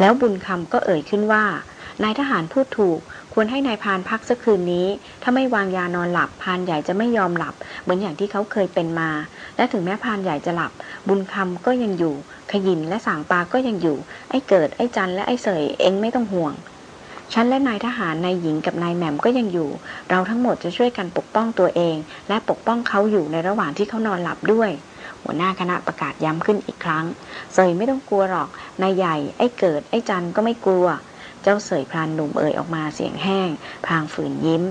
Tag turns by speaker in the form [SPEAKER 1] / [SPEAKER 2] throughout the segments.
[SPEAKER 1] แล้วบุญคำก็เอ่ยขึ้นว่านายทหารพูดถูก ควรให้นายพานพักสักคืนนี้ ถ้าไม่วางยานอนหลับพานใหญ่จะไม่ยอมหลับ เหมือนอย่างที่เขาเคยเป็นมา และถึงแม้พานใหญ่จะหลับ บุญคำก็ยังอยู่ ขยินและสางปาก็ยังอยู่ ไอ้เกิดไอ้จันและไอ้เสยเองไม่ต้องห่วงฉันและนายทหารนายหญิงกับนายแหม่มก็ยังอยู่ เราทั้งหมดจะช่วยกันปกป้องตัวเอง และปกป้องเขาอยู่ในระหว่างที่เขานอนหลับด้วย หัวหน้าคณะประกาศย้ำขึ้นอีกครั้ง เสยไม่ต้องกลัวหรอก นายใหญ่ ไอ้เกิด ไอ้จันก็ไม่กลัว เจ้าเสยพรานหนุ่มเอ่ยออกมาเสียงแห้ง พางฝืนยิ้ม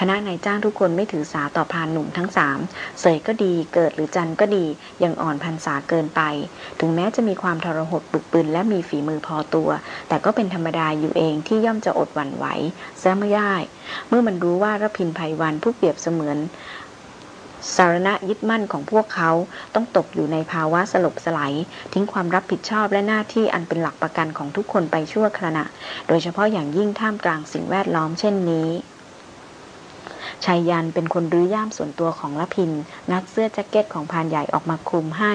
[SPEAKER 1] คณะนายจ้างทุกคนไม่ถือสาต่อพรานหนุ่มทั้งสามเสยก็ดี เกิดหรือจันก็ดี ยังอ่อนพันษาเกินไป ถึงแม้จะมีความทรหดปึกปืนและมีฝีมือพอตัว แต่ก็เป็นธรรมดาอยู่เองที่ย่อมจะอดหวั่นไหวแซะไม่ได้ เมื่อมันรู้ว่ารพินภัยวันผู้เปรียบเสมือน สารณะยึดมั่นของพวกเขาต้องตกอยู่ในภาวะสลบสลายทิ้งความรับผิดชอบและหน้าที่อันเป็นหลักประกันของทุกคนไปชั่วขณะ โดยเฉพาะอย่างยิ่งท่ามกลางสิ่งแวดล้อมเช่นนี้ชายยันเป็นคนรื้อย่ามส่วนตัวของละพิน นัดเสื้อแจ็คเก็ตของพานใหญ่ออกมาคลุมให้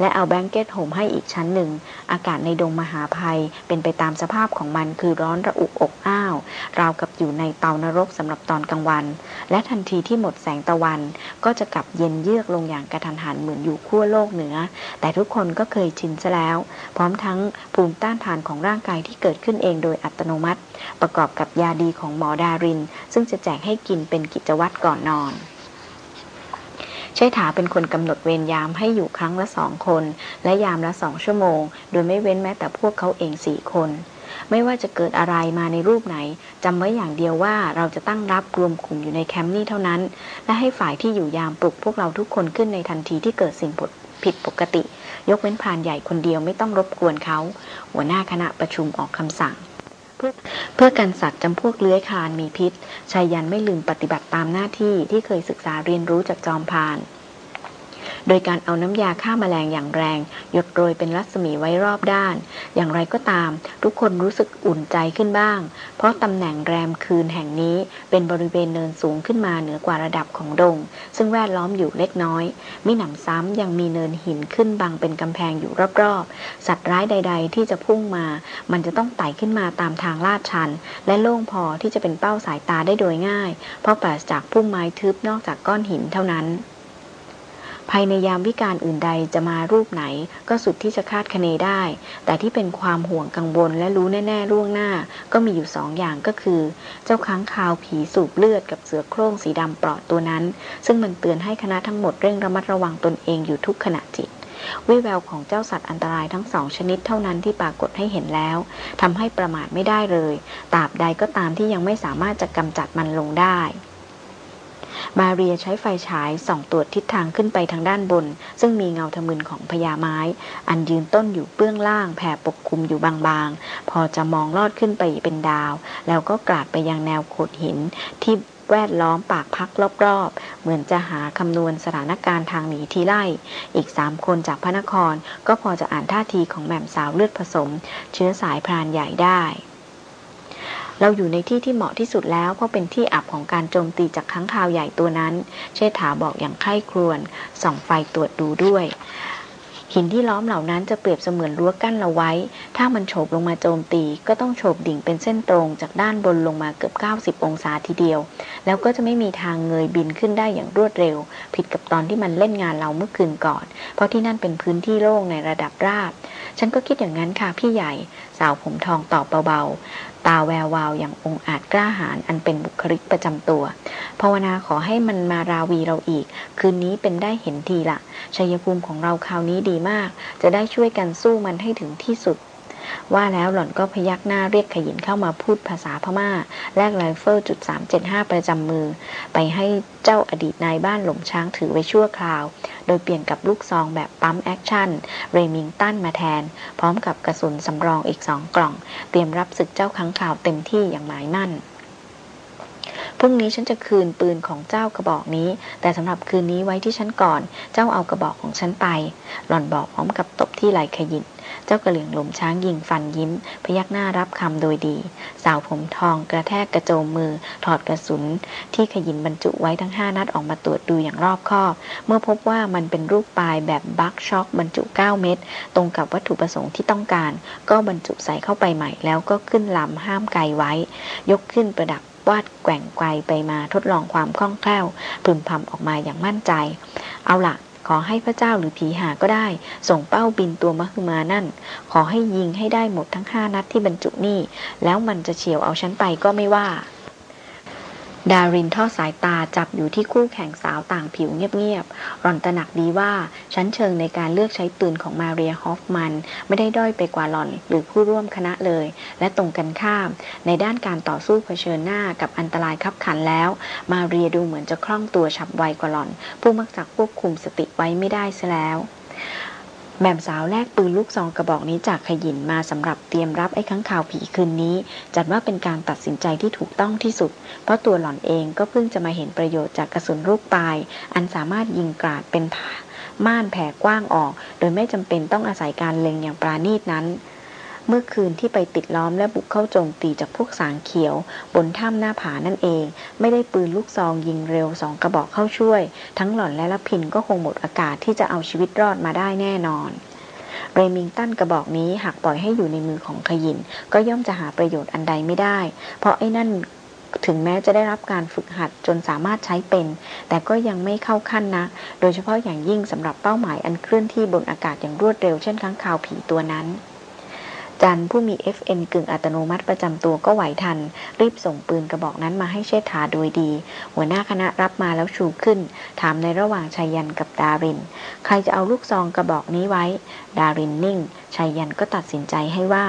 [SPEAKER 1] และเอาแบงเก็ตห่มให้อีกชั้นหนึ่ง อากาศในดงมหาภัยเป็นไปตามสภาพของมันคือร้อนระอุอกอ้าว ราวกับ อยู่ในเตานรกสำหรับตอนกลางวัน และทันทีที่หมดแสงตะวัน ก็จะกลับเย็นเยือกลงอย่างกระทันหันเหมือนอยู่ขั้วโลกเหนือ แต่ทุกคนก็เคยชินซะแล้ว พร้อมทั้งภูมิต้านทานของร่างกายที่เกิดขึ้นเองโดยอัตโนมัติ ประกอบกับยาดีของหมอดาริน ซึ่งจะแจกให้กินเป็นกิจวัตรก่อนนอนใช้ถาเป็นคนกำหนดเวรยามให้อยู่ครั้งละสองคน และยามละสองชั่วโมง โดยไม่เว้นแม้แต่พวกเขาเองสี่คน ไม่ว่าจะเกิดอะไรมาในรูปไหนจำไว้อย่างเดียวว่าเราจะตั้งรับรวมกลุ่มอยู่ในแคมป์นี้เท่านั้น และให้ฝ่ายที่อยู่ยามปลุกพวกเราทุกคนขึ้นในทันทีที่เกิดสิ่งผิดปกติ ยกเว้นพรานใหญ่คนเดียวไม่ต้องรบกวนเขา หัวหน้าคณะประชุมออกคำสั่งเพื่อกันสัตว์จำพวกเลื้อยคลานมีพิษชายยันไม่ลืมปฏิบัติตามหน้าที่ที่เคยศึกษาเรียนรู้จากจอมพาน โดยการเอาน้ำยาฆ่ามาแมลงอย่างแรง หยดโรยเป็นรัศมีไว้รอบด้าน อย่างไรก็ตาม ทุกคนรู้สึกอุ่นใจขึ้นบ้าง เพราะตำแหน่งแรมคืนแห่งนี้เป็นบริเวณเนินสูงขึ้นมาเหนือกว่าระดับของดง ซึ่งแวดล้อมอยู่เล็กน้อยมิหนำซ้ำยังมีเนินหินขึ้นบังเป็นกำแพงอยู่รอบๆ สัตว์ร้ายใด ๆ ที่จะพุ่งมา มันจะต้องไต่ขึ้นมาตามทางลาดชัน และโล่งพอที่จะเป็นเป้าสายตาได้โดยง่าย เพราะปราศจากพุ่มไม้ทึบนอกจากก้อนหินเท่านั้น ภายในยามวิการอื่นใดจะมารูปไหน ก็สุดที่จะคาดคะเนได้ แต่ที่เป็นความห่วงกังวลและรู้แน่ๆล่วงหน้า ก็มีอยู่สองอย่างก็คือ เจ้าค้างคาวผีสูบเลือดกับเสือโคร่งสีดำปลอดตัวนั้น ซึ่งมันเตือนให้คณะทั้งหมดเร่งระมัดระวังตนเองอยู่ทุกขณะจิตวิแววของเจ้าสัตว์อันตรายทั้งสองชนิดเท่านั้นที่ปรากฏให้เห็นแล้วทำให้ประมาทไม่ได้เลยตราบใดก็ตามที่ยังไม่สามารถจะกำจัดมันลงได้ มาเรียใช้ไฟฉายส่องตรวจทิศทางขึ้นไปทางด้านบน ซึ่งมีเงาทะมึนของพญาไม้ อันยืนต้นอยู่เบื้องล่างแผ่ปกคลุมอยู่บางๆ พอจะมองลอดขึ้นไปเป็นดาว แล้วก็กราดไปยังแนวโขดหินที่แวดล้อมปากพักรอบๆ เหมือนจะหาคำนวณสถานการณ์ทางหนีทีไล่ อีกสามคนจากพระนครก็พอจะอ่านท่าทีของแหม่มสาวเลือดผสม เชื้อสายพรานใหญ่ได้ เราอยู่ในที่ที่เหมาะที่สุดแล้วเพราะเป็นที่อับของการโจมตีจากค้างคาวใหญ่ตัวนั้น เชษฐาบอกอย่างไข้ครวนส่องไฟตรวจดูด้วยหินที่ล้อมเหล่านั้นจะเปรียบเสมือนรั้วกั้นเราไว้ ถ้ามันโฉบลงมาโจมตี ก็ต้องโฉบดิ่งเป็นเส้นตรงจากด้านบนลงมาเกือบ 90 องศาทีเดียว แล้วก็จะไม่มีทางเงยบินขึ้นได้อย่างรวดเร็ว ผิดกับตอนที่มันเล่นงานเราเมื่อคืนก่อน เพราะที่นั่นเป็นพื้นที่โล่งในระดับราบ ฉันก็คิดอย่างนั้นค่ะพี่ใหญ่ สาวผมทองตอบเบาๆ ตาแวววาวอย่างองอาจกล้าหาญอันเป็นบุคลิกประจำตัว ภาวนาขอให้มันมาราวีเราอีก คืนนี้เป็นได้เห็นดีละชัยภูมิของเราคราวนี้ดีมาก จะได้ช่วยกันสู้มันให้ถึงที่สุด ว่าแล้วหล่อนก็พยักหน้าเรียกขยินเข้ามาพูดภาษาพม่า แลกไรเฟิลจุดสามเจ็ดห้าประจำมือ ไปให้เจ้าอดีตนายบ้านหล่มช้างถือไว้ชั่วคราว โดยเปลี่ยนกับลูกซองแบบ pump action Remington มาแทน พร้อมกับกระสุนสำรองอีกสองกล่อง เตรียมรับศึกเจ้าค้างคาวเต็มที่อย่างหมายมั่น พรุ่งนี้ฉันจะคืนปืนของเจ้ากระบอกนี้ แต่สำหรับคืนนี้ไว้ที่ฉันก่อน เจ้าเอากระบอกของฉันไป หล่อนบอกพร้อมกับตบที่ไหล่ขยินเจ้ากะเหรี่ยงหล่มช้างยิงฟันยิ้ม พยักหน้ารับคำโดยดี สาวผมทองกระแทกกระโจมมือ ถอดกระสุน ที่ขยินบรรจุไว้ทั้งห้านัดออกมาตรวจดูอย่างรอบคอบ เมื่อพบว่ามันเป็นรูปปลายแบบบัคช็อกบรรจุ 9 เม็ดตรงกับวัตถุประสงค์ที่ต้องการ ก็บรรจุใส่เข้าไปใหม่แล้วก็ขึ้นลำห้ามไกลไว้ ยกขึ้นประดับ วาดแกว่งไกวไปมาทดลองความคล่องแคล่วพึมพำออกมาอย่างมั่นใจ เอาละขอให้พระเจ้าหรือผีหาก็ได้ ส่งเป้าบินตัวมหึมานั่น ขอให้ยิงให้ได้หมดทั้งห้านัดที่บรรจุนี่ แล้วมันจะเฉียวเอาฉันไปก็ไม่ว่า ดารินทอดสายตาจับอยู่ที่คู่แข่งสาวต่างผิวเงียบๆรอนตระหนักดีว่าชั้นเชิงในการเลือกใช้ปืนของมาเรียฮอฟมัน ไม่ได้ด้อยไปกว่าหล่อนหรือผู้ร่วมคณะเลย และตรงกันข้าม ในด้านการต่อสู้เผชิญหน้ากับอันตรายขับขันแล้ว มาเรียดูเหมือนจะคล่องตัวฉับไวกว่าหล่อน ผู้มักจะควบคุมสติไว้ไม่ได้ซะแล้ว แม่มสาวแลกปืนลูกซองกระบอกนี้จากขยินมาสำหรับเตรียมรับไอ้ข้างข่าวผีคืนนี้ จัดว่าเป็นการตัดสินใจที่ถูกต้องที่สุด เพราะตัวหล่อนเองก็เพิ่งจะมาเห็นประโยชน์จากกระสุนลูกปลาย อันสามารถยิงกราดเป็นม่านแผ่กว้างออก โดยไม่จำเป็นต้องอาศัยการเล็งอย่างปราณีตนั้น เมื่อคืนที่ไปติดล้อมและบุกเข้าโจมตีจากพวกสางเขียว บนถ้ำหน้าผานั่นเอง ไม่ได้ปืนลูกซองยิงเร็วสองกระบอกเข้าช่วย ทั้งหล่อนและละพินก็คงหมดอากาศที่จะเอาชีวิตรอดมาได้แน่นอนเรมิงตันกระบอกนี้หากปล่อยให้อยู่ในมือของขยิน ก็ย่อมจะหาประโยชน์อันใดไม่ได้ เพราะไอ้นั่นถึงแม้จะได้รับการฝึกหัดจนสามารถใช้เป็น แต่ก็ยังไม่เข้าขั้นนะ โดยเฉพาะอย่างยิ่งสำหรับเป้าหมายอันเคลื่อนที่บนอากาศอย่างรวดเร็วเช่นค้างคาวผีตัวนั้น จันผู้มี FN กึ่งอัตโนมัติประจำตัวก็ไหวทัน รีบส่งปืนกระบอกนั้นมาให้เชษฐาโดยดี หัวหน้าคณะรับมาแล้วชูขึ้น ถามในระหว่างไชยันต์กับดาริน ใครจะเอาลูกซองกระบอกนี้ไว้ ดารินนิ่งไชยันต์ก็ตัดสินใจให้ว่า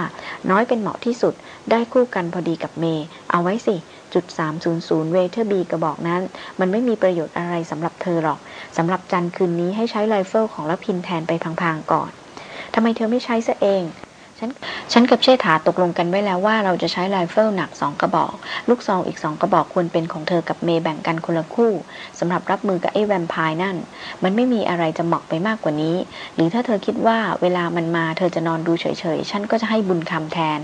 [SPEAKER 1] น้อยเป็นเหมาะที่สุดได้คู่กันพอดีกับเมย์เอาไว้สิจุด300 Weatherby กระบอกนั้น มันไม่มีประโยชน์อะไรสำหรับเธอหรอกสำหรับจันคืนนี้ให้ใช้ไรเฟิลของรพินทร์แทนไปพลางๆก่อนทำไมเธอไม่ใช้ซะเอง ฉันฉันกับเชษฐาตกลงกันไว้แล้วว่าเราจะใช้ไรเฟิลหนักสองกระบอก ลูกซองอีกสองกระบอกควรเป็นของเธอกับเมย์แบ่งกันคนละคู่สำหรับรับมือกับไอ้แวมไพร์นั่น มันไม่มีอะไรจะเหมาะไปมากกว่านี้ หรือถ้าเธอคิดว่าเวลามันมาเธอจะนอนดูเฉยๆ ฉันก็จะให้บุญคำแทน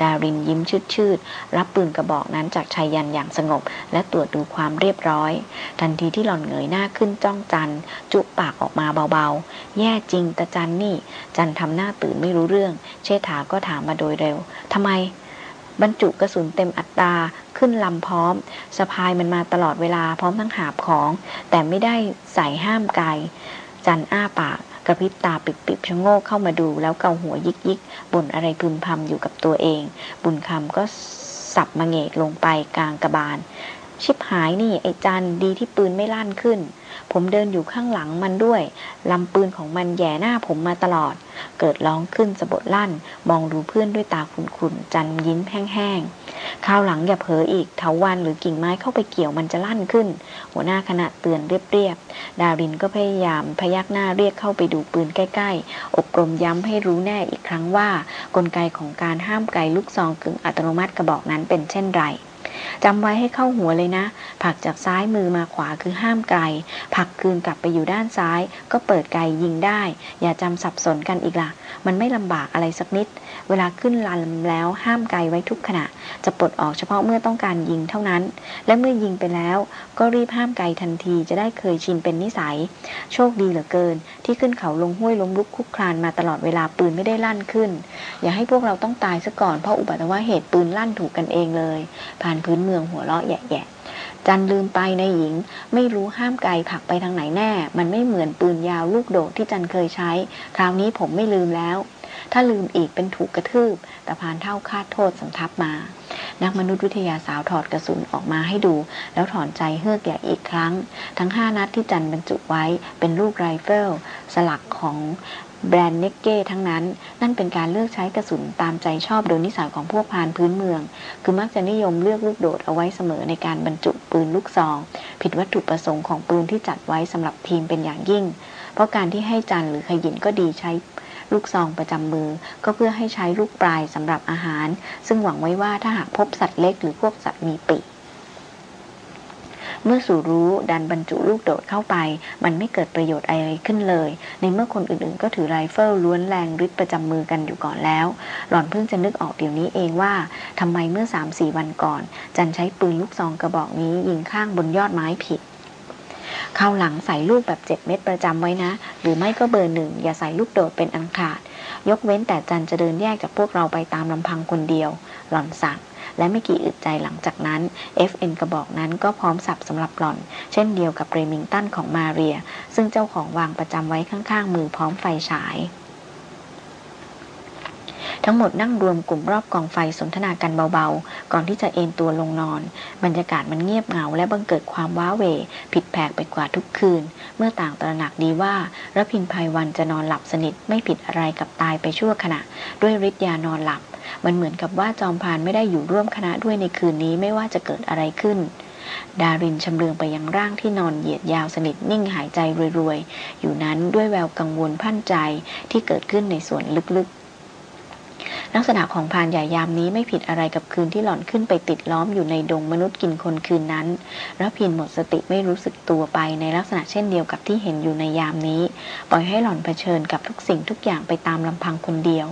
[SPEAKER 1] ดารินยิ้มชืดๆ รับปืนกระบอกนั้นจากไชยันต์อย่างสงบ และตรวจดูความเรียบร้อย ทันทีที่หล่อนเงยหน้าขึ้นจ้องจันจุปากออกมาเบาๆ แย่จริงแต่จันนี่ จันทำหน้าตื่นไม่รู้เรื่องเชษฐาก็ถามมาโดยเร็วทำไม บรรจุกระสุนเต็มอัตราขึ้นลำพร้อมสะพายมันมาตลอดเวลาพร้อมทั้งหาบของ แต่ไม่ได้ใส่ห้ามไกล จันอ้าปากกระพริบตาปิบๆชะโงกเข้ามาดูแล้วเกาหัวยิกยิกบ่นอะไรพึมพำอยู่กับตัวเอง บุญคำก็สับมาเงกลงไปกลางกระบาล ชิบหายนี่ไอ้จันดีที่ปืนไม่ลั่นขึ้น ผมเดินอยู่ข้างหลังมันด้วยลำปืนของมันแย่หน้าผมมาตลอด เกิดร้องขึ้นสะบดลั่น มองดูเพื่อนด้วยตาขุนๆจันยิ้มแห้งๆข้าวหลังอย่าเผลออีกเถาวันหรือกิ่งไม้เข้าไปเกี่ยวมันจะลั่นขึ้น หัวหน้าคณะเตือนเรียบๆดารินก็พยายามพยักหน้าเรียกเข้าไปดูปืนใกล้ๆ อบรมย้ำให้รู้แน่อีกครั้งว่า กลไกของการห้ามไกลูกซองกึ่งอัตโนมัติกระบอกนั้นเป็นเช่นไร จำไว้ให้เข้าหัวเลยนะ ผักจากซ้ายมือมาขวาคือห้ามไกล ผักคืนกลับไปอยู่ด้านซ้าย ก็เปิดไกลยิงได้ อย่าจำสับสนกันอีกละ่ะ มันไม่ลำบากอะไรสักนิด เวลาขึ้นลันแล้วห้ามไกลไว้ทุกขณะ จะปลดออกเฉพาะเมื่อต้องการยิงเท่านั้น และเมื่อยิงไปแล้ว ก็รีบห้ามไกลทันทีจะได้เคยชินเป็นนิสัย โชคดีเหลือเกิน ที่ขึ้นเขาลงห้วยล้มลุกคุกคลานมาตลอดเวลาปืนไม่ได้ลั่นขึ้น อย่าให้พวกเราต้องตายซะก่อนเพราะอุบัติเหตุปืนลั่นถูกกันเองเลย ผ่านพื้นเมืองหัวเราะแย่ๆจันลืมไปในหญิง ไม่รู้ห้ามไกลผักไปทางไหนแน่ มันไม่เหมือนปืนยาวลูกโดดที่จันเคยใช้ คราวนี้ผมไม่ลืมแล้ว ถ้าลืมอีกเป็นถูกกระทืบแต่พานเท่าคาดโทษสำทับมา นักมนุษยวิทยาสาวถอดกระสุนออกมาให้ดู แล้วถอนใจเฮือกใหญ่อีกครั้ง ทั้งห้านัดที่จันบรรจุไว้เป็นลูกไรเฟิลสลักของแบรนด์เนกเก้ทั้งนั้น นั่นเป็นการเลือกใช้กระสุนตามใจชอบโดยนิสัยของพวกพานพื้นเมือง คือมักจะนิยมเลือกลูกโดดเอาไว้เสมอในการบรรจุปืนลูกซอง ผิดวัตถุประสงค์ของปืนที่จัดไว้สำหรับทีมเป็นอย่างยิ่ง เพราะการที่ให้จันหรือขยินก็ดีใช้ ลูกซองประจำมือ ก็เพื่อให้ใช้ลูกปลายสำหรับอาหาร ซึ่งหวังไว้ว่าถ้าหากพบสัตว์เล็กหรือพวกสัตว์มีปีกเมื่อสู่รู้ดันบรรจุลูกโดดเข้าไป มันไม่เกิดประโยชน์อะไรขึ้นเลย ในเมื่อคนอื่นๆ ก็ถือไรเฟิลล้วนแรงฤทธิ์ประจำมือกันอยู่ก่อนแล้ว หล่อนเพิ่งจะนึกออกเดี๋ยวนี้เองว่าทำไมเมื่อสามสี่วันก่อน จันใช้ปืนลูกซองกระบอกนี้ยิงข้างบนยอดไม้ผิด ข้าวหลังใส่ลูกแบบเจ็ดเม็ดประจำไว้นะ หรือไม่ก็เบอร์หนึ่งอย่าใส่ลูกโดดเป็นอันขาด ยกเว้นแต่จันจะเดินแยกจากพวกเราไปตามลำพังคนเดียว หล่อนสั่ง และไม่กี่อึดใจหลังจากนั้น FN กระบอกนั้นก็พร้อมสับสำหรับหล่อน เช่นเดียวกับเรมิงตันของมาเรีย ซึ่งเจ้าของวางประจำไว้ข้างๆมือพร้อมไฟฉาย ทั้งหมดนั่งรวมกลุ่มรอบกองไฟสนทนากันเบาๆ ก่อนที่จะเอนตัวลงนอน บรรยากาศมันเงียบเหงาและบังเกิดความว้าเหวผิดแผกไปกว่าทุกคืน เมื่อต่างตระหนักดีว่ารพินภัยวันจะนอนหลับสนิทไม่ผิดอะไรกับตายไปชั่วขณะ ด้วยฤทธิ์ยานอนหลับ มันเหมือนกับว่าจอมพานไม่ได้อยู่ร่วมคณะด้วยในคืนนี้ไม่ว่าจะเกิดอะไรขึ้นดารินชำเลืองไปยังร่างที่นอนเหยียดยาวสนิทนิ่งหายใจรวยๆ อยู่นั้นด้วยแววกังวลพันใจที่เกิดขึ้นในส่วนลึกๆ ลักษณะของพานใหญ่ยามนี้ไม่ผิดอะไรกับคืนที่หล่อนขึ้นไปติดล้อมอยู่ในดงมนุษย์กินคนคืนนั้นรพินหมดสติไม่รู้สึกตัวไปในลักษณะเช่นเดียวกับที่เห็นอยู่ในยามนี้ ปล่อยให้หล่อนเผชิญกับทุกสิ่งทุกอย่างไปตามลำพังคนเดียว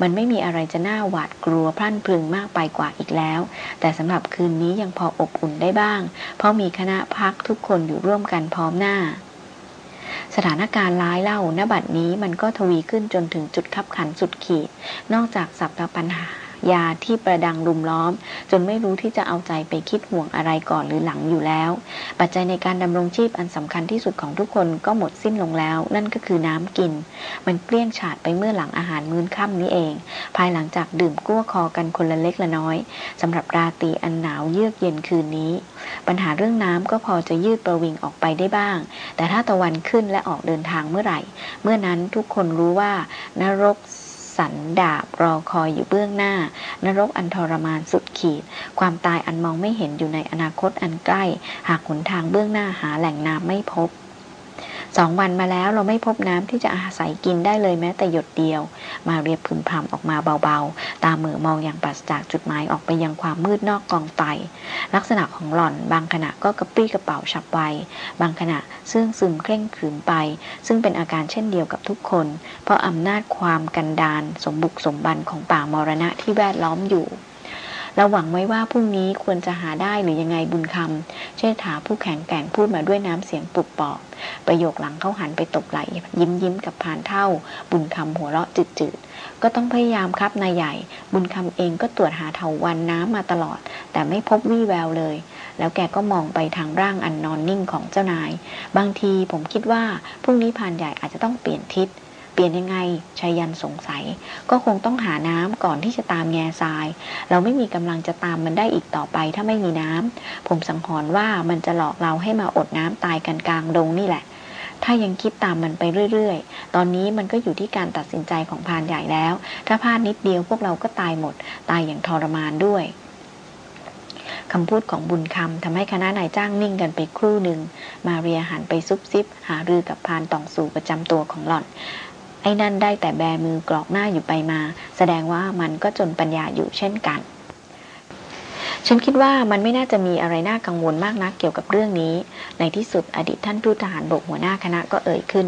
[SPEAKER 1] มันไม่มีอะไรจะน่าหวาดกลัวพลั่นพลึงมากไปกว่าอีกแล้ว แต่สำหรับคืนนี้ยังพออบอุ่นได้บ้าง เพราะมีคณะพักทุกคนอยู่ร่วมกันพร้อมหน้า สถานการณ์ร้ายเล่าณบัดนี้มันก็ทวีขึ้นจนถึงจุดขับขันสุดขีด นอกจากสับปัญหา ยาที่ประดังรุมล้อม จนไม่รู้ที่จะเอาใจไปคิดห่วงอะไรก่อนหรือหลังอยู่แล้ว ปัจจัยในการดำรงชีพอันสำคัญที่สุดของทุกคนก็หมดสิ้นลงแล้ว นั่นก็คือน้ำกิน มันเกลี้ยงฉาดไปเมื่อหลังอาหารมื้อค่ำนี้เอง ภายหลังจากดื่มกั้วคอกันคนละเล็กละน้อยสำหรับราตรีอันหนาวเยือกเย็นคืนนี้ ปัญหาเรื่องน้ำก็พอจะยืดประวิงออกไปได้บ้าง แต่ถ้าตะวันขึ้นและออกเดินทางเมื่อไหร่ เมื่อนั้นทุกคนรู้ว่านรก สันดาบรอคอยอยู่เบื้องหน้า นรกอันทรมานสุดขีด ความตายอันมองไม่เห็นอยู่ในอนาคตอันใกล้ หากหนทางเบื้องหน้าหาแหล่งน้ำไม่พบ สองวันมาแล้วเราไม่พบน้ำที่จะอาศัยกินได้เลยแม้แต่หยดเดียว มาเรียบพึมพำออกมาเบาๆ ตาเหมือมองอย่างปราศจากจุดหมายออกไปยังความมืดนอกกองไฟลักษณะของหล่อนบางขณะก็กระปรี้กระเป๋าฉับไว บางขณะซึ่งซึมเคร่งขืนไป ซึ่งเป็นอาการเช่นเดียวกับทุกคน เพราะอำนาจความกันดานสมบุกสมบันของป่ามรณะที่แวดล้อมอยู่เราหวังไว้ว่าพรุ่งนี้ควรจะหาได้หรือยังไงบุญคำเชษฐาผู้แข็งแกร่งพูดมาด้วยน้ำเสียงปุบปอบ ประโยคหลังเขาหันไปตบไหลยิ้มยิ้มกับผานเท่า บุญคำหัวเราะจืดๆ ก็ต้องพยายามครับนายใหญ่ บุญคำเองก็ตรวจหาเถาวันน้ำมาตลอด แต่ไม่พบวี่แววเลย แล้วแกก็มองไปทางร่างอันนอนนิ่งของเจ้านาย บางทีผมคิดว่าพรุ่งนี้ผานใหญ่อาจจะต้องเปลี่ยนทิศ เปลี่ยนยังไงชายันสงสัย ก็คงต้องหาน้ำก่อนที่จะตามแง่ทราย เราไม่มีกำลังจะตามมันได้อีกต่อไปถ้าไม่มีน้ำผมสังหรณ์ว่ามันจะหลอกเราให้มาอดน้ำตายกันกลางดงนี่แหละ ถ้ายังคิดตามมันไปเรื่อยๆ ตอนนี้มันก็อยู่ที่การตัดสินใจของพานใหญ่แล้ว ถ้าพลาดนิดเดียวพวกเราก็ตายหมด ตายอย่างทรมานด้วยคำพูดของบุญคำทำให้คณะนายจ้างนิ่งกันไปครู่หนึ่ง มาเรียหันไปซุบซิบ หารือกับพานตองสู่ประจำตัวของหล่อน ไอ้นั่นได้แต่แบมือกรอกหน้าอยู่ไปมา แสดงว่ามันก็จนปัญญาอยู่เช่นกัน ฉันคิดว่ามันไม่น่าจะมีอะไรน่ากังวลมากนักเกี่ยวกับเรื่องนี้ ในที่สุดอดีตท่านทูตทหารบกหัวหน้าคณะก็เอ่ยขึ้น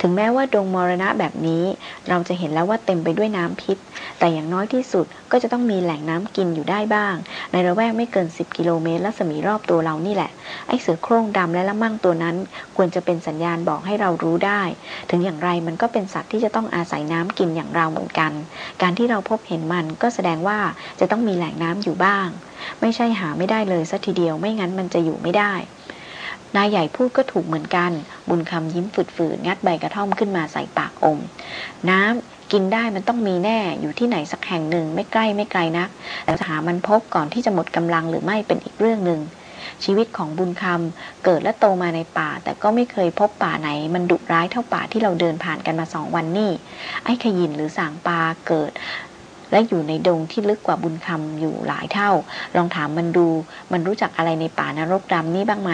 [SPEAKER 1] ถึงแม้ว่าดงมรณะแบบนี้ เราจะเห็นแล้วว่าเต็มไปด้วยน้ำพิษ แต่อย่างน้อยที่สุดก็จะต้องมีแหล่งน้ำกินอยู่ได้บ้าง ในระแวกไม่เกิน 10 กิโลเมตรรัศมีรอบตัวเรานี่แหละ ไอ้เสือโคร่งดำและละมั่งตัวนั้น ควรจะเป็นสัญญาณบอกให้เรารู้ได้ ถึงอย่างไรมันก็เป็นสัตว์ที่จะต้องอาศัยน้ำกินอย่างเราเหมือนกัน การที่เราพบเห็นมันก็แสดงว่าจะต้องมีแหล่งน้ำอยู่บ้าง ไม่ใช่หาไม่ได้เลยสัทีเดียวไม่งั้นมันจะอยู่ไม่ได้ นายใหญ่พูดก็ถูกเหมือนกัน บุญคำยิ้มฝืดๆ งัดใบกระท่อมขึ้นมาใส่ปากอม น้ำกินได้มันต้องมีแน่อยู่ที่ไหนสักแห่งหนึ่งไม่ใกล้ไม่ไกลนักแต่จะหามันพบก่อนที่จะหมดกำลังหรือไม่เป็นอีกเรื่องหนึ่งชีวิตของบุญคำเกิดและโตมาในป่า แต่ก็ไม่เคยพบป่าไหน มันดุร้ายเท่าป่าที่เราเดินผ่านกันมาสองวันนี่ไอ้ขยินหรือสางปลาเกิด และอยู่ในดงที่ลึกกว่าบุญคำอยู่หลายเท่า ลองถามมันดู มันรู้จักอะไรในป่านรกดำนี้บ้างไหม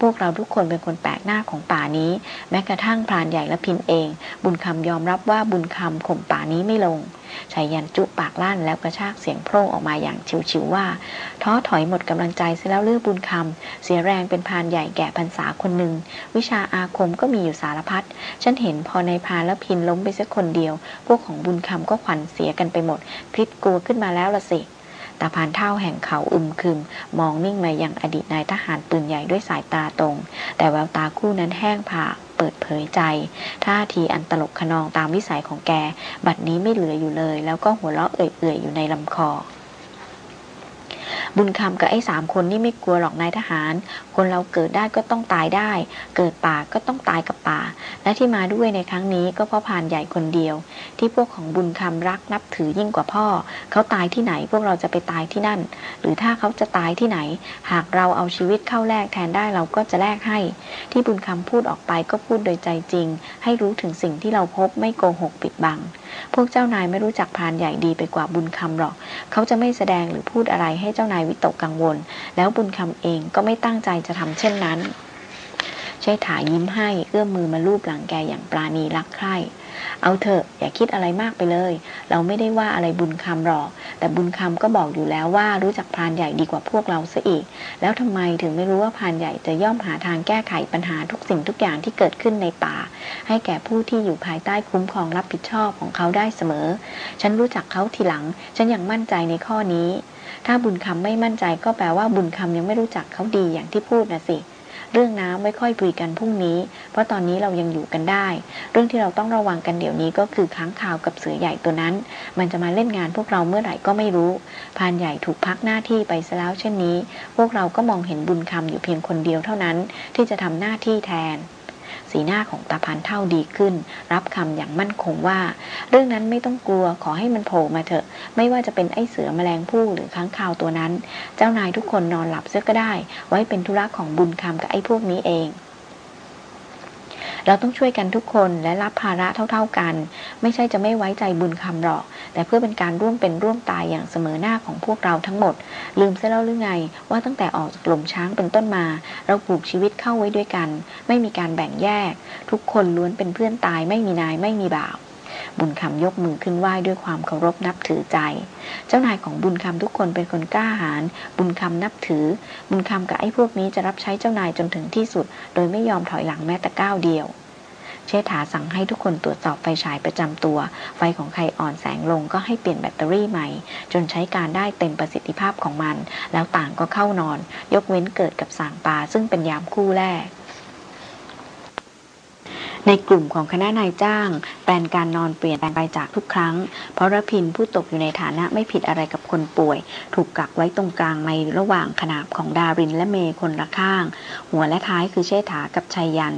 [SPEAKER 1] พวกเราทุกคนเป็นคนแปลกหน้าของป่านี้ แม้กระทั่งพรานใหญ่และพินเอง บุญคำยอมรับว่าบุญคำข่มป่านี้ไม่ลง ชายยันจุปากลั่นแล้วกระชากเสียงโพร่งออกมาอย่างชิวๆว่า ท้อถอยหมดกำลังใจเสียแล้วเลือบุญคำเสียแรงเป็นพานใหญ่แก่พรรษาคนหนึ่ง วิชาอาคมก็มีอยู่สารพัดฉันเห็นพอในพานแล้วพินล้มไปสักคนเดียว พวกของบุญคำก็ขวัญเสียกันไปหมดพลิดกลัวขึ้นมาแล้วละสิ ตาพานเท่าแห่งเขาอึมครึม มองนิ่งมายังอดีตนายทหารปืนใหญ่ด้วยสายตาตรง แต่แววตาคู่นั้นแห้งผากเปิดเผยใจ ท่าทีอันตลกขนองตามวิสัยของแก บัดนี้ไม่เหลืออยู่เลย แล้วก็หัวเราะเอื่อยๆอยู่ในลำคอ บุญคำกับไอ้สามคนนี่ไม่กลัวหรอกนายทหาร คนเราเกิดได้ก็ต้องตายได้ เกิดป่าก็ต้องตายกับป่า และที่มาด้วยในครั้งนี้ก็เพราะพานใหญ่คนเดียว ที่พวกของบุญคำรักนับถือยิ่งกว่าพ่อ เขาตายที่ไหนพวกเราจะไปตายที่นั่น หรือถ้าเขาจะตายที่ไหน หากเราเอาชีวิตเข้าแลกแทนได้เราก็จะแลกให้ ที่บุญคำพูดออกไปก็พูดโดยใจจริง ให้รู้ถึงสิ่งที่เราพบไม่โกหกปิดบัง พวกเจ้านายไม่รู้จักพานใหญ่ดีไปกว่าบุญคำหรอก เขาจะไม่แสดงหรือพูดอะไรให้เจ้านายวิตกกังวล แล้วบุญคำเองก็ไม่ตั้งใจจะทำเช่นนั้นใช้ถายิ้มให้เอื้อมมือมาลูบหลังแกอย่างปราณีรักใคร่ เอาเถอะอย่าคิดอะไรมากไปเลย เราไม่ได้ว่าอะไรบุญคำหรอก แต่บุญคำก็บอกอยู่แล้วว่ารู้จักพรานใหญ่ดีกว่าพวกเราซะอีก แล้วทำไมถึงไม่รู้ว่าพรานใหญ่จะย่อมหาทางแก้ไขปัญหาทุกสิ่งทุกอย่างที่เกิดขึ้นในป่า ให้แก่ผู้ที่อยู่ภายใต้คุ้มครองรับผิดชอบของเขาได้เสมอ ฉันรู้จักเขาทีหลัง ฉันยังมั่นใจในข้อนี้ ถ้าบุญคำไม่มั่นใจก็แปลว่าบุญคำยังไม่รู้จักเขาดีอย่างที่พูดนะสิ เรื่องน้ำไม่ค่อยคุยกันพรุ่งนี้ เพราะตอนนี้เรายังอยู่กันได้ เรื่องที่เราต้องระวังกันเดี๋ยวนี้ก็คือค้างคาวกับเสือใหญ่ตัวนั้น มันจะมาเล่นงานพวกเราเมื่อไหร่ก็ไม่รู้พานใหญ่ถูกพักหน้าที่ไปซะแล้วเช่นนี้ พวกเราก็มองเห็นบุญคำอยู่เพียงคนเดียวเท่านั้น ที่จะทำหน้าที่แทน สีหน้าของตาพันเท่าดีขึ้น รับคำอย่างมั่นคงว่า เรื่องนั้นไม่ต้องกลัวขอให้มันโผล่มาเถอะ ไม่ว่าจะเป็นไอ้เสือแมลงผู้หรือค้างคาวตัวนั้น เจ้านายทุกคนนอนหลับเสียก็ได้ ไว้เป็นธุระของบุญคำกับไอ้พวกนี้เองเราต้องช่วยกันทุกคนและรับภาระเท่า ๆกัน ไม่ใช่จะไม่ไว้ใจบุญคำหรอก แต่เพื่อเป็นการร่วมเป็นร่วมตายอย่างเสมอหน้าของพวกเราทั้งหมด ลืมเสียแล้วหรือไง ว่าตั้งแต่ออกจากหล่มช้างเป็นต้นมา เราผูกชีวิตเข้าไว้ด้วยกัน ไม่มีการแบ่งแยก ทุกคนล้วนเป็นเพื่อนตาย ไม่มีนายไม่มีบ่าวบุญคำยกมือขึ้นไหว้ด้วยความเคารพนับถือใจ เจ้านายของบุญคำทุกคนเป็นคนกล้าหาญ บุญคำนับถือ บุญคำกับไอ้พวกนี้จะรับใช้เจ้านายจนถึงที่สุด โดยไม่ยอมถอยหลังแม้แต่ก้าวเดียว เชษฐาสั่งให้ทุกคนตรวจสอบไฟฉายประจำตัว ไฟของใครอ่อนแสงลงก็ให้เปลี่ยนแบตเตอรี่ใหม่ จนใช้การได้เต็มประสิทธิภาพของมัน แล้วต่างก็เข้านอน ยกเว้นเกิดกับสางปลาซึ่งเป็นยามคู่แรก ในกลุ่มของคณะนายจ้าง แปลนการนอนเปลี่ยนแปลงไปจากทุกครั้ง เพราะรพินผู้ตกอยู่ในฐานะไม่ผิดอะไรกับคนป่วย ถูกกักไว้ตรงกลางในระหว่างขนาบของดารินและเมย์คนละข้าง หัวและท้ายคือเชษฐากับชัยยัน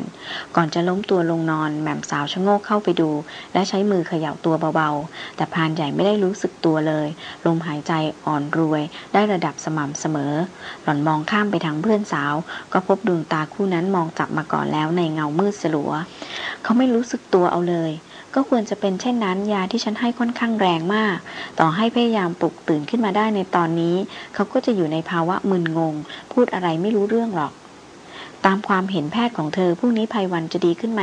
[SPEAKER 1] ก่อนจะล้มตัวลงนอนแหม่มสาวชะโงกเข้าไปดู และใช้มือเขย่าตัวเบาๆ แต่พานใหญ่ไม่ได้รู้สึกตัวเลย ลมหายใจอ่อนรวย ได้ระดับสม่ำเสมอ หล่อนมองข้ามไปทางเพื่อนสาว ก็พบดวงตาคู่นั้นมองจับมาก่อนแล้วในเงามืดสลัวเขาไม่รู้สึกตัวเอาเลย ก็ควรจะเป็นเช่นนั้น ยาที่ฉันให้ค่อนข้างแรงมาก ต่อให้พยายามปลุกตื่นขึ้นมาได้ในตอนนี้ เขาก็จะอยู่ในภาวะมึนงง พูดอะไรไม่รู้เรื่องหรอก ตามความเห็นแพทย์ของเธอพรุ่งนี้ภัยวันจะดีขึ้นไหม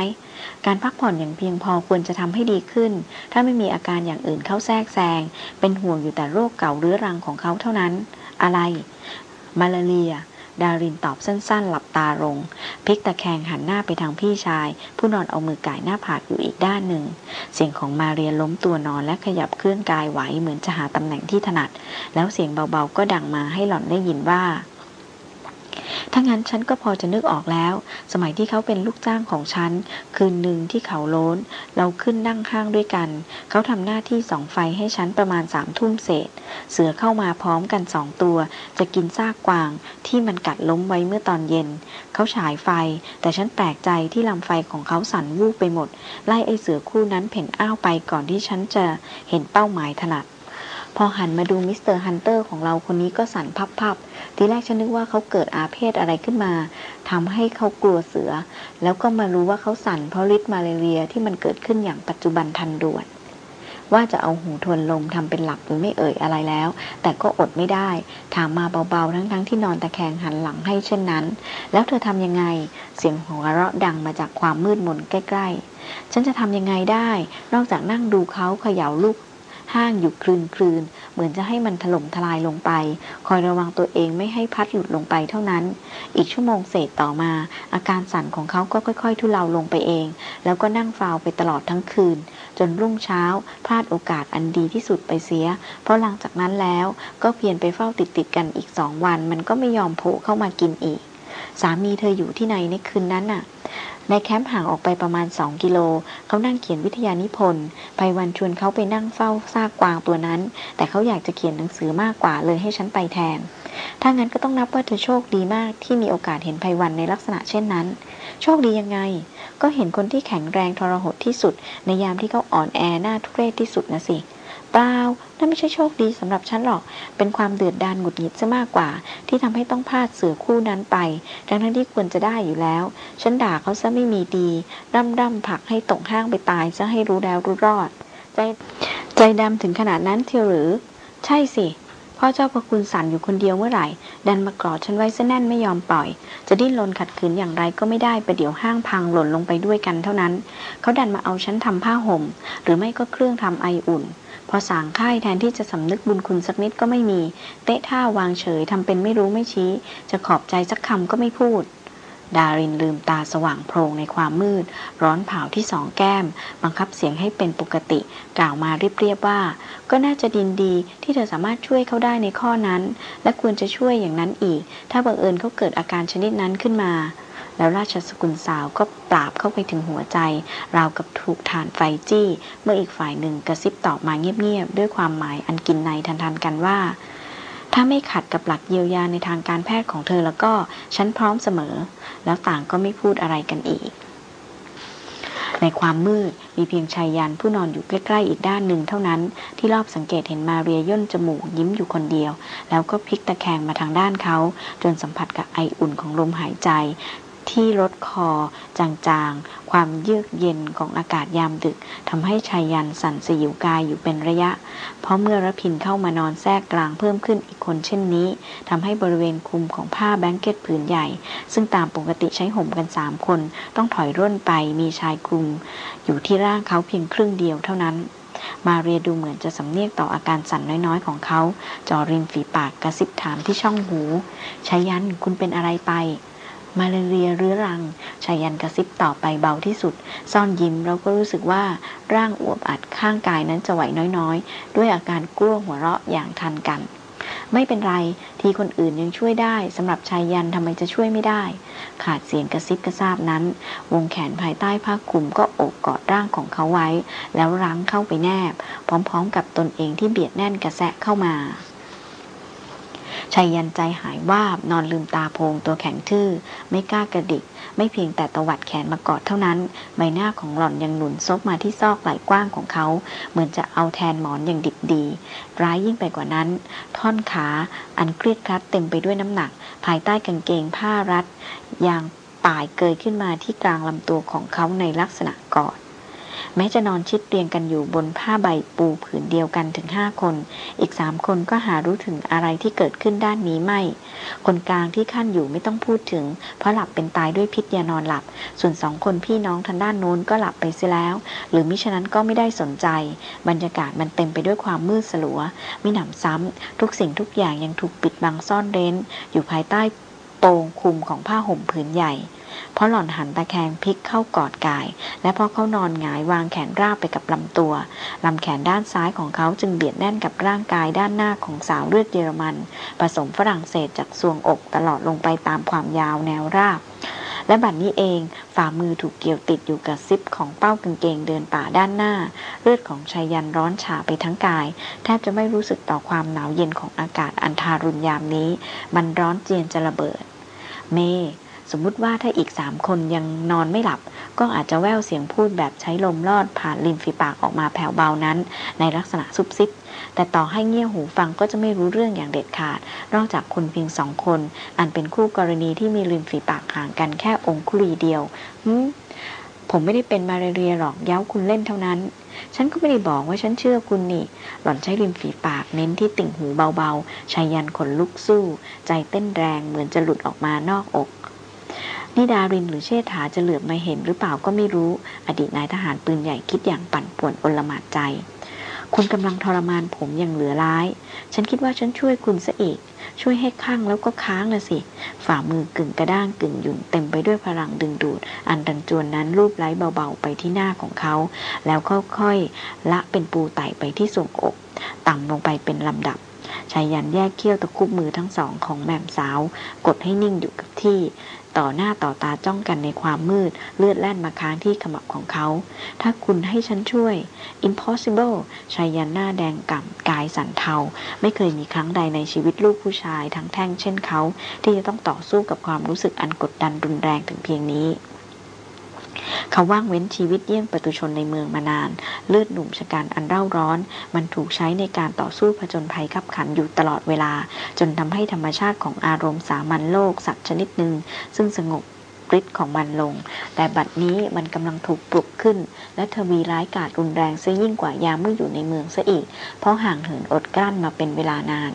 [SPEAKER 1] การพักผ่อนอย่างเพียงพอควรจะทำให้ดีขึ้น ถ้าไม่มีอาการอย่างอื่นเข้าแทรกแซง เป็นห่วงอยู่แต่โรคเก่าเรื้อรังของเขาเท่านั้น อะไร มาลาเรีย ดารินตอบสั้นๆ หลับตาลงพลิกตะแคงหันหน้าไปทางพี่ชาย ผู้นอนเอามือก่ายหน้าผากอยู่อีกด้านหนึ่ง เสียงของมาเรียล้มตัวนอนและขยับเคลื่อนกายไหวเหมือนจะหาตำแหน่งที่ถนัด แล้วเสียงเบาๆก็ดังมาให้หล่อนได้ยินว่า ถ้างั้นฉันก็พอจะนึกออกแล้ว สมัยที่เขาเป็นลูกจ้างของฉัน คืนหนึ่งที่เขาโล้น เราขึ้นนั่งห้างด้วยกัน เขาทำหน้าที่ส่องไฟให้ฉันประมาณสามทุ่มเศษ เสือเข้ามาพร้อมกันสองตัว จะกินซากกวาง ที่มันกัดล้มไว้เมื่อตอนเย็น เขาฉายไฟ แต่ฉันแปลกใจที่ลำไฟของเขาสั่นวูบไปหมด ไล่ไอ้เสือคู่นั้นเผ่นอ้าวไปก่อนที่ฉันจะเห็นเป้าหมายถนัด พอหันมาดู Mister Hunter ของเราคนนี้ก็สั่นพับๆ ทีแรกฉันนึกว่าเขาเกิดอาเพศอะไรขึ้นมาทำให้เขากลัวเสือ แล้วก็มารู้ว่าเขาสั่นเพราะฤทธิ์มาเรียที่มันเกิดขึ้นอย่างปัจจุบันทันด่วน ว่าจะเอาหูทวนลมทำเป็นหลับหรือไม่เอ่ยอะไรแล้ว แต่ก็อดไม่ได้ ถามมาเบาๆ ทั้งๆทที่นอนตะแคงหันหลังให้เช่นนั้น แล้วเธอทำยังไง เสียงหัวเราะดังมาจากความมืดมนใกล้ ๆ ฉันจะทำยังไงได้ นอกจากนั่งดูเขาเขย่าลูก ห้างอยู่คลืนคลืนเหมือนจะให้มันถล่มทลายลงไป คอยระวังตัวเองไม่ให้พัดหลุดลงไปเท่านั้น อีกชั่วโมงเศษต่อมา อาการสั่นของเขาก็ค่อยๆ ทุเลาลงไปเอง แล้วก็นั่งฟาวไปตลอดทั้งคืน จนรุ่งเช้าพลาดโอกาสอันดีที่สุดไปเสีย เพราะหลังจากนั้นแล้วก็เพียนไปเฝ้าติดๆกันอีกสองวัน มันก็ไม่ยอมโผล่เข้ามากินอีก สามีเธออยู่ที่ไหนในคืนนั้นน่ะ ในแคมป์ห่างออกไปประมาณสองกิโล เขานั่งเขียนวิทยานิพนธ์ไพวันชวนเขาไปนั่งเฝ้าซากกวางตัวนั้น แต่เขาอยากจะเขียนหนังสือมากกว่าเลยให้ฉันไปแทน ถ้างั้นก็ต้องนับว่าเธอโชคดีมากที่มีโอกาสเห็นไพวันในลักษณะเช่นนั้น โชคดียังไง ก็เห็นคนที่แข็งแรงทรหดที่สุด ในยามที่เขาอ่อนแอหน้าทุเรศที่สุดนะสิ เปล่านั่นไม่ใช่โชคดีสำหรับฉันหรอก เป็นความเดือดดานหงุดหงิดซะมากกว่า ที่ทำให้ต้องพลาดเสือคู่นั้นไปทั้งทั้งที่ควรจะได้อยู่แล้ว ฉันด่าเขาซะไม่มีดีร่ำร่ำผักให้ตกห้างไปตายซะให้รู้แล้วรู้รอด ใจใจดำถึงขนาดนั้นเทียวหรือ ใช่สิพ่อเจ้าพระคุณสั่นอยู่คนเดียวเมื่อไหร่ ดันมากรอดฉันไว้ซะแน่นไม่ยอมปล่อย จะดิ้นรนขัดขืนอย่างไรก็ไม่ได้ประเดี๋ยวห้างพังหล่นลงไปด้วยกันเท่านั้น เขาดันมาเอาฉันทำผ้าห่ม หรือไม่ก็เครื่องทำไออุ่น อสางค่ายแทนที่จะสำนึกบุญคุณสักนิดก็ไม่มี เตะท่าวางเฉยทำเป็นไม่รู้ไม่ชี้ จะขอบใจสักคำก็ไม่พูด ดารินลืมตาสว่างโพรงในความมืด ร้อนเผาที่สองแก้ม บังคับเสียงให้เป็นปกติ กล่าวมาเรียบๆว่า ก็น่าจะดินดีที่เธอสามารถช่วยเขาได้ในข้อนั้น และควรจะช่วยอย่างนั้นอีก ถ้าบังเอิญเขาเกิดอาการชนิดนั้นขึ้นมา แล้วราชสกุลสาวก็ปราบเข้าไปถึงหัวใจ ราวกับถูกฐานไฟจี้ เมื่ออีกฝ่ายหนึ่งกระซิบตอบมาเงียบๆ ด้วยความหมายอันกินในทันๆกันว่า ถ้าไม่ขัดกับหลักเยียวยาในทางการแพทย์ของเธอแล้วก็ฉันพร้อมเสมอ แล้วต่างก็ไม่พูดอะไรกันอีกในความมืดมีเพียงชายยันผู้นอนอยู่ใกล้ ๆ อีกด้านหนึ่งเท่านั้น ที่รอบสังเกตเห็นมาเรียย่นจมูกยิ้มอยู่คนเดียว แล้วก็พลิกตะแคงมาทางด้านเขา จนสัมผัสกับไออุ่นของลมหายใจ ที่ลดคอ จางๆ ความเยือกเย็นของอากาศยามดึกทำให้ชายยันสั่นสยิวกายอยู่เป็นระยะ เพราะเมื่อรพินเข้ามานอนแทรกกลางเพิ่มขึ้นอีกคนเช่นนี้ทำให้บริเวณคุมของผ้าแบงเก็ตผืนใหญ่ ซึ่งตามปกติใช้ห่มกันสามคน ต้องถอยร่นไปมีชายคลุม อยู่ที่ร่างเขาเพียงครึ่งเดียวเท่านั้นมาเรียดูเหมือนจะสำเนียกต่ออาการสั่นน้อยๆของเขาจอริมฝีปากกระซิบถามที่ช่องหูชายันคุณเป็นอะไรไป มาเลเรียเรื้อรัง ชายันกระซิบต่อไปเบาที่สุด ซ่อนยิ้มเราก็รู้สึกว่าร่างอวบอัดข้างกายนั้นจะไหวน้อยๆ ด้วยอาการกลัวหัวเราะอย่างทันกัน ไม่เป็นไร ที่คนอื่นยังช่วยได้สำหรับชายยันทำไมจะช่วยไม่ได้ ขาดเสียงกระซิบกระซาบนั้น วงแขนภายใต้ผ้าคลุมก็โอบกอดร่างของเขาไว้ แล้วรั้งเข้าไปแนบ พร้อมๆ กับตนเองที่เบียดแน่นกระแสะเข้ามา ชายยันใจหายวาบนอนลืมตาโพงตัวแข็งทื่อ ไม่กล้ากระดิก ไม่เพียงแต่ตวัดแขนมากอดเท่านั้น ใบหน้าของหล่อนยังหนุนซบมาที่ซอกไหล่กว้างของเขา เหมือนจะเอาแทนหมอนอย่างดิบดี ร้ายยิ่งไปกว่านั้น ท่อนขาอันเครียดครัดเต็มไปด้วยน้ำหนัก ภายใต้กางเกงผ้ารัดยางป่ายเกยขึ้นมาที่กลางลำตัวของเขาในลักษณะกอด แม้จะนอนชิดเรียงกันอยู่บนผ้าใบปูผืนเดียวกันถึงห้าคน อีกสามคนก็หารู้ถึงอะไรที่เกิดขึ้นด้านนี้ไม่ คนกลางที่ขั้นอยู่ไม่ต้องพูดถึง เพราะหลับเป็นตายด้วยพิษยานอนหลับ ส่วนสองคนพี่น้องทางด้านโน้นก็หลับไปเสียแล้ว หรือมิฉะนั้นก็ไม่ได้สนใจ บรรยากาศมันเต็มไปด้วยความมืดสลัวมิหนำซ้ำทุกสิ่งทุกอย่างยังถูกปิดบังซ่อนเร้น อยู่ภายใต้โปงคุมของผ้าห่มผืนใหญ่ เพราะหล่อนหันตะแคงพลิกเข้ากอดกาย และพอเขานอนหงายวางแขนราบไปกับลำตัวลำแขนด้านซ้ายของเขาจึงเบียดแน่นกับร่างกายด้านหน้าของสาวเลือดเยอรมัน ผสมฝรั่งเศสจากทรวงอกตลอดลงไปตามความยาวแนวราบ และบัดนนี้เองฝ่ามือถูกเกี่ยวติดอยู่กับซิปของเป้ากางเกงเดินป่าด้านหน้า เลือดของชายยันร้อนฉาไปทั้งกาย แทบจะไม่รู้สึกต่อความหนาวเย็นของอากาศอันทารุณยามนี้ มันร้อนเจียนจะระเบิด เม มมุติว่าถ้าอีกสามคนยังนอนไม่หลับ ก็อาจจะแววเสียงพูดแบบใช้ลมลอดผ่านริมฝีปากออกมาแผ่วเบานั้น ในลักษณะซุบซิบ แต่ต่อให้เงี่ยหูฟังก็จะไม่รู้เรื่องอย่างเด็ดขาด นอกจากคนเพียงสองคน อันเป็นคู่กรณีที่มีริมฝีปากห่างกันแค่องคุลีเดียวผมไม่ได้เป็นมาเรียหรอกเย้าคุณเล่นเท่านั้น ฉันก็ไม่ได้บอกว่าฉันเชื่อคุณนี่ หล่อนใช้ริมฝีปากเน้นที่ติ่งหูเบาๆชายันขนลุกสู้ ใจเต้นแรงเหมือนจะหลุดออกมานอกอก นี่ดารินหรือเชษฐาจะเหลือบมาเห็นหรือเปล่าก็ไม่รู้ อดีตนายทหารปืนใหญ่คิดอย่างปั่นป่วนอนลมาดใจ คุณกำลังทรมานผมอย่างเหลือร้าย ฉันคิดว่าฉันช่วยคุณซะอีก ช่วยให้ข้างแล้วก็ค้างนะสิ ฝ่ามือกึ่งกระด้างกึ่งหยุ่นเต็มไปด้วยพลังดึงดูด อันดันจวนนั้นรูปไล้เบาๆไปที่หน้าของเขา แล้วค่อยๆละเป็นปูไต่ไปที่ส่วงอก ต่ำลงไปเป็นลำดับ ชายยันแยกเขี้ยวตะคุบมือทั้งสองของแม่มสาว กดให้นิ่งอยู่กับที่ ต่อหน้าต่อตาจ้องกันในความมืด เลือดแล่นมาค้างที่ขมับของเขา ถ้าคุณให้ฉันช่วย impossible ชายยันหน้าแดงก่ำกายสั่นเทา ไม่เคยมีครั้งใดในชีวิตลูกผู้ชายทั้งแท่งเช่นเขา ที่จะต้องต่อสู้กับความรู้สึกอันกดดันรุนแรงถึงเพียงนี้ เขาว่างเว้นชีวิตเยี่ยงประตุชนในเมืองมานาน เลือดหนุ่มชะการอันเร่าร้อน มันถูกใช้ในการต่อสู้ผจญภัยขับขันอยู่ตลอดเวลา จนทำให้ธรรมชาติของอารมณ์สามัญโลกสัตว์ชนิดหนึ่ง ซึ่งสงบฤทธิ์ของมันลง แต่บัดนี้มันกำลังถูกปลุกขึ้น และทวีร้ายกาจรุนแรงซะยิ่งกว่ายามเมื่ออยู่ในเมืองซะอีก เพราะห่างเหินอดกลั้นมาเป็นเวลานาน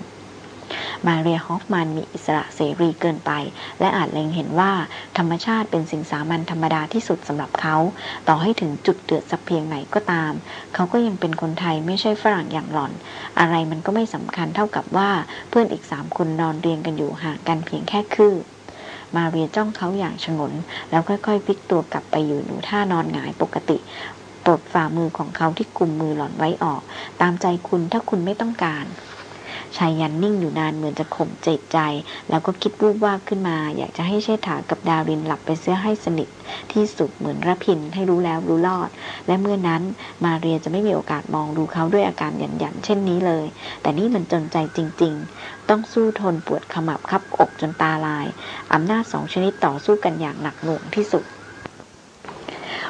[SPEAKER 1] มาเรียฮอฟมันมีอิสระเสรีเกินไป และอาจเล็งเห็นว่าธรรมชาติเป็นสิ่งสามัญธรรมดาที่สุดสำหรับเขา ต่อให้ถึงจุดเดือดสักเพียงไหนก็ตาม เขาก็ยังเป็นคนไทยไม่ใช่ฝรั่งอย่างหล่อน อะไรมันก็ไม่สำคัญเท่ากับว่าเพื่อนอีกสามคนนอนเรียงกันอยู่ห่างกันเพียงแค่คืบมาเรียจ้องเขาอย่างฉงน แล้วค่อยๆพลิกตัวกลับไปอยู่หนูท่านอนหงายปกติปลดฝ่ามือของเขาที่กุมมือหล่อนไว้ออก ตามใจคุณถ้าคุณไม่ต้องการ ชายยันนิ่งอยู่นานเหมือนจะข่มเจตใจ แล้วก็คิดวูบว่าขึ้นมา อยากจะให้เชษฐากับดาวรินหลับไปเสียให้สนิท ที่สุดเหมือนระพินให้รู้แล้วรู้รอด และเมื่อนั้นมาเรียจะไม่มีโอกาสมองดูเขาด้วยอาการหยันหยันเช่นนี้เลย แต่นี่มันจนใจจริง ๆ ต้องสู้ทนปวดขมับคับอกจนตาลายอำนาจสองชนิดต่อสู้กันอย่างหนักหน่วงที่สุด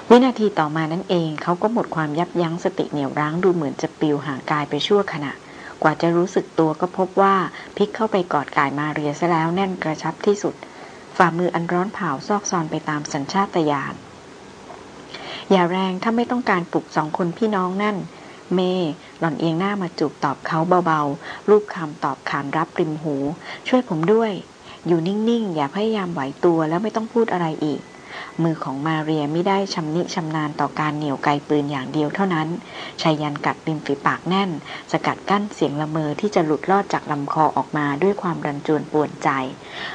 [SPEAKER 1] วินาทีต่อมานั่นเองเขาก็หมดความยับยั้งสติเหนี่ยวรั้งดูเหมือนจะปิวห่างกายไปชั่วขณะ กว่าจะรู้สึกตัวก็พบว่าพลิกเข้าไปกอดกายมาเรียซะแล้วแน่นกระชับที่สุด ฝ่ามืออันร้อนเผาซอกซอนไปตามสัญชาตญาณอย่าแรงถ้าไม่ต้องการปลุกสองคนพี่น้องนั่น เมหล่อนเอียงหน้ามาจูบตอบเขาเบาๆ รูปคำตอบขานรับริมหู ช่วยผมด้วย อยู่นิ่งๆ อย่าพยายามไหวตัวแล้วไม่ต้องพูดอะไรอีก มือของมาเรียไม่ได้ชำนิชำนาญต่อการเหนี่ยวไกปืนอย่างเดียวเท่านั้นชายันกัดริมฝีปากแน่น สกัดกั้นเสียงละเมอที่จะหลุดลอดจากลำคอออกมาด้วยความรันจวนปวนใจ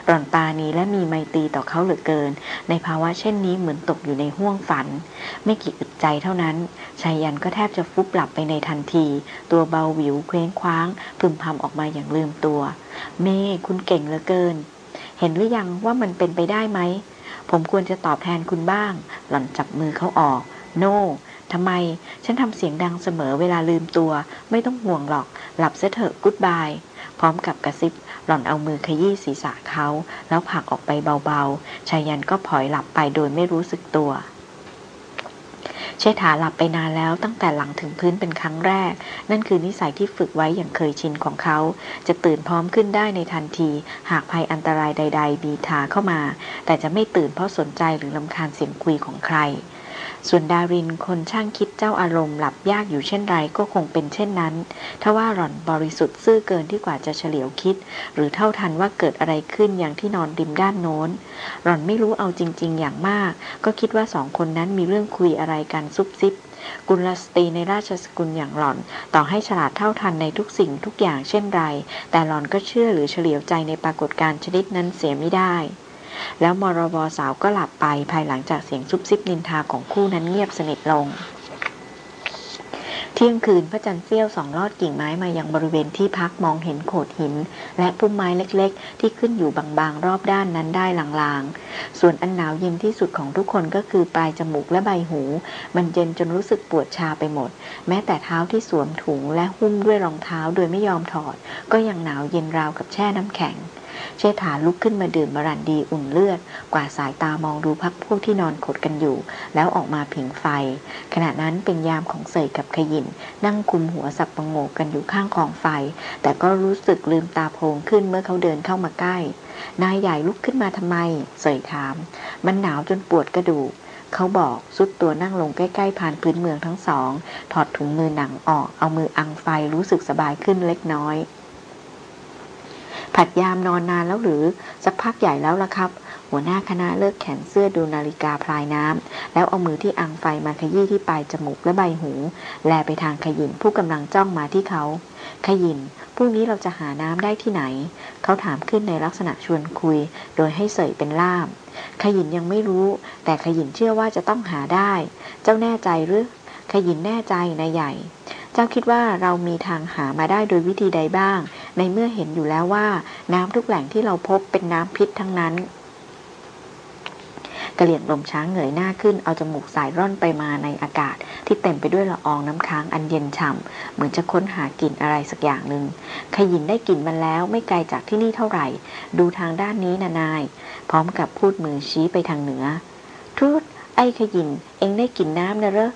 [SPEAKER 1] ร่อนตานี้และมีไมตรีต่อเขาเหลือเกิน ในภาวะเช่นนี้เหมือนตกอยู่ในห้วงฝัน ไม่กี่อึดใจเท่านั้นชายันก็แทบจะฟุบหลับไปในทันที ตัวเบาหวิวเคว้งคว้างพึมพำออกมาอย่างลืมตัว เม่คุณเก่งเหลือเกิน เห็นหรือยังว่ามันเป็นไปได้ไหม ผมควรจะตอบแทนคุณบ้าง หล่อนจับมือเขาออก โน่ทำไม ฉันทำเสียงดังเสมอเวลาลืมตัว ไม่ต้องห่วงหรอก หลับซะเถอะกุ๊ดบาย พร้อมกับกระซิบ หล่อนเอามือขยี้ศีรษะเขา แล้วผลักออกไปเบาๆ ชายันก็ผอยหลับไปโดยไม่รู้สึกตัว เชษฐาหลับไปนานแล้วตั้งแต่หลังถึงพื้นเป็นครั้งแรก นั่นคือนิสัยที่ฝึกไว้อย่างเคยชินของเขา จะตื่นพร้อมขึ้นได้ในทันที หากภัยอันตรายใด ๆ บีทาเข้ามา แต่จะไม่ตื่นเพราะสนใจหรือลำคาญเสียงคุยของใคร ส่วนดารินคนช่างคิดเจ้าอารมณ์หลับยากอยู่เช่นไรก็คงเป็นเช่นนั้นถ้าว่าหล่อนบริสุทธิ์ซื่อเกินที่กว่าจะเฉลียวคิด หรือเท่าทันว่าเกิดอะไรขึ้นอย่างที่นอนริมด้านโน้น หล่อนไม่รู้เอาจริง ๆ อย่างมาก ก็คิดว่าสองคนนั้นมีเรื่องคุยอะไรกันซุบซิบกุลสตรีในราชสกุลอย่างหล่อน ต่อให้ฉลาดเท่าทันในทุกสิ่งทุกอย่างเช่นไร แต่หล่อนก็เชื่อหรือเฉลียวใจในปรากฏการณ์ชนิดนั้นเสียไม่ได้ แล้วมรบสาวก็หลับไปภายหลังจากเสียงซุบซิบนินทาของคู่นั้นเงียบสนิทลง เที่ยงคืนพระจันทร์เสี้ยวสองลอดกิ่งไม้มายังบริเวณที่พักมองเห็นโขดหิน และพุ่มไม้เล็กๆ ที่ขึ้นอยู่บางๆ รอบด้านนั้นได้ลางๆ ส่วนอันหนาวเย็นที่สุดของทุกคนก็คือปลายจมูกและใบหู มันเย็นจนรู้สึกปวดชาไปหมด แม้แต่เท้าที่สวมถุงและหุ้มด้วยรองเท้าโดยไม่ยอมถอด ก็ยังหนาวเย็นราวกับแช่น้ำแข็ง เชษฐาลุกขึ้นมาดื่มมรันดีอุ่นเลือด กว่าสายตามองดูพักพวกที่นอนขดกันอยู่ แล้วออกมาผิงไฟ ขณะนั้นเป็นยามของเสยกับขยิน นั่งคุมหัวสับประงกกันอยู่ข้างกองไฟ แต่ก็รู้สึกลืมตาโพงขึ้นเมื่อเขาเดินเข้ามาใกล้ นายใหญ่ลุกขึ้นมาทำไม เสยถาม มันหนาวจนปวดกระดูกเขาบอกสุดตัวนั่งลงใกล้ๆผ่านพื้นเมืองทั้งสอง ถอดถุงมือหนังออก เอามืออังไฟรู้สึกสบายขึ้นเล็กน้อย ผัดยามนอนนานแล้วหรือ สักพักใหญ่แล้วละครับ หัวหน้าคณะเลิกแขนเสื้อดูนาฬิกาพลายน้ำแล้วเอามือที่อังไฟมาขยี้ที่ปลายจมูกและใบหู แลไปทางขยินผู้กำลังจ้องมาที่เขา ขยินพรุ่งนี้เราจะหาน้ำได้ที่ไหน เขาถามขึ้นในลักษณะชวนคุย โดยให้เสยเป็นล่าม ขยินยังไม่รู้ แต่ขยินเชื่อว่าจะต้องหาได้ เจ้าแน่ใจหรือ ขยินแน่ใจนายใหญ่ เจ้าคิดว่าเรามีทางหามาได้โดยวิธีใดบ้าง ในเมื่อเห็นอยู่แล้วว่าน้ำทุกแหล่งที่เราพบเป็นน้ำพิษทั้งนั้นกระเหลี่ยงลมช้างเหงยหน้าขึ้นเอาจมูกสายร่อนไปมาในอากาศ ที่เต็มไปด้วยละอองน้ำค้างอันเย็นฉ่ำเหมือนจะค้นหากลิ่นอะไรสักอย่างหนึ่งขยินได้กลิ่นมันแล้วไม่ไกลจากที่นี่เท่าไหร่ ดูทางด้านนี้นานาย พร้อมกับพูดมือชี้ไปทางเหนือ ทูตไอ้ขยินเอ็งได้กลิ่นน้ำนะเรอ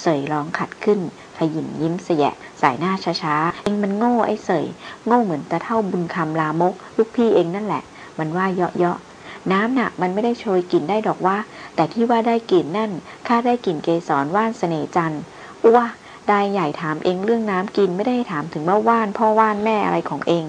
[SPEAKER 1] เสยร้องขัดขึ้น ขยินยิ้มเสยสายหน้าช้าๆ เองมันโง่ไอ้เสย โง่เหมือนตะเท่าบุญคำลามก ลูกพี่เองนั่นแหละ มันว่าเยาะๆน้ำน่ะมันไม่ได้โชยกลิ่นได้ดอกว่า แต่ที่ว่าได้กลิ่นนั่นข้าได้กลิ่นเกสรว่านเสน่จันอ้วได้ใหญ่ถามเองเรื่องน้ำกินไม่ได้ถามถึงว่าว่านพ่อว่านแม่อะไรของเอง